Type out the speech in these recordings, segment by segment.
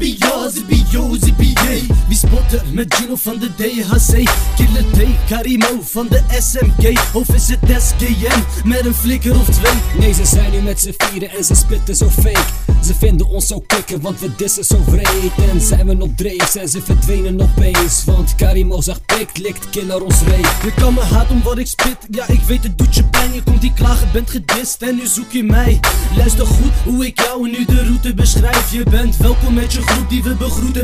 be yours, it be ZBO, ZBA Wie spot er met Gino van de DHC Killer T, Karimo van de SMG Of is het SKM met een flikker of twee? Nee, ze zijn nu met z'n vieren en ze spitten zo fake. Ze vinden ons zo kicken, want we dissen zo vreed. En zijn we op dreef, zijn ze verdwenen opeens. Want Karimo zag pik, likt killer ons reet. Je kan me haat om wat ik spit, ja ik weet het doet je pijn. Je komt die klagen, bent gedist en nu zoek je mij. Luister goed hoe ik jou nu de route beschrijf. Je bent welkom met je groep die we begroeten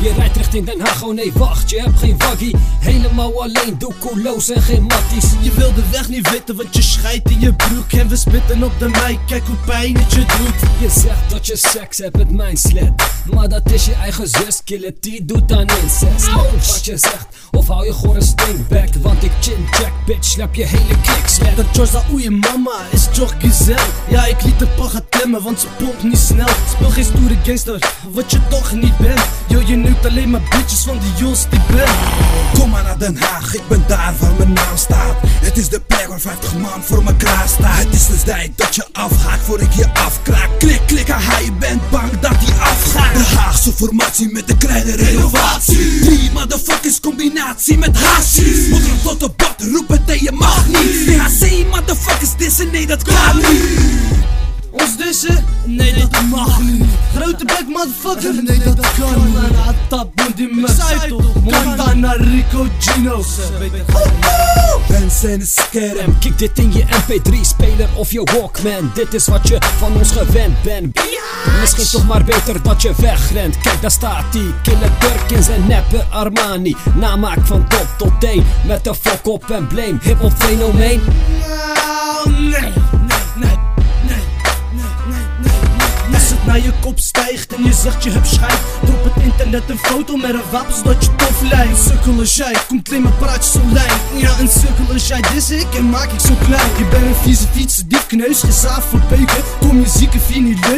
Je rijdt richting Den Haag, oh nee wacht, je hebt geen waggie. Helemaal alleen, doe koeloos en geen matties. Je wil de weg niet weten, want je scheidt in je broek En we spitten op de mic, kijk hoe pijn het je doet Je zegt dat je seks hebt met mijn slet. Maar dat is je eigen zus, die doet aan incest. Wat je zegt, of hou je gewoon een stinkback. Want ik chin check, bitch, slap je hele klik slap. Dat George oei mama is toch gezel Ja ik liet de paga temmen want ze pompt niet snel Speel geen stoere gangster wat je toch niet bent Yo je neukt alleen maar bitches van die Jos die ben Kom maar naar Den Haag, ik ben daar waar mijn naam staat. Het is de plek waar 50 man voor me klaar staat. Het is de tijd dat je afhaakt voor ik je afkraak. Klik, klik, haha, je bent bang dat die afgaat. De Haagse formatie met een kleine renovatie. Drie motherfuckers combinatie met hashies. Niet Grote bek motherfucker? Nee dat kan Montana Bondi Mersaito Montana Rico Gino. Ben zijn scherm. Kijk dit in je mp3-speler of je Walkman. Dit is wat je van ons gewend bent. Misschien toch maar beter dat je wegrent. Kijk daar staat die Killer Dirk in zijn neppe Armani. Namaak van top tot teen Met de fok op en blame. Hip-hop fenomeen. Nou, nee, zegt je hebt schijt Drop het internet een foto met een wapen zodat je tof lijkt. Sukkel als jij, komt alleen maar praatjes zo Ja een sukkel als jij, dis ik en maak ik zo klein. Je bent een vieze fiets, diep kneus, geen voor peuken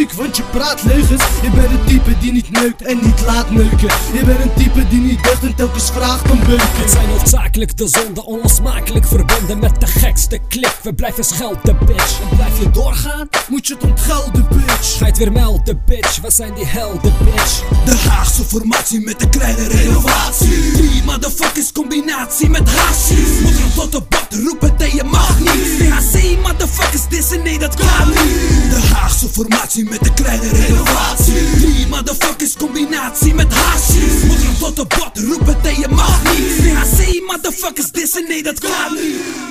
leuk, want je praat leugens Je bent een type die niet neukt en niet laat neuken Je bent een type die niet deugt en telkens vraagt om beuken Het zijn hoofdzakelijk de zonden onlosmakelijk verbonden met de gekste klik We blijven schelden bitch En blijf je doorgaan? Moet je het ontgelden bitch Ga je het weer melden bitch We zijn die helden bitch De Haagse formatie met een kleine renovatie. Drie motherfuckers combinatie met hashies. Moet er tot de bot roepen dat je mag niet. DHC motherfuckers dissen, nee dat kan niet. De Haagse formatie met een kleine renovatie. Drie motherfuckers combinatie met hashies. Moet tot de bot roepen je mag niet. DHC motherfuckers dissen, nee dat kan niet.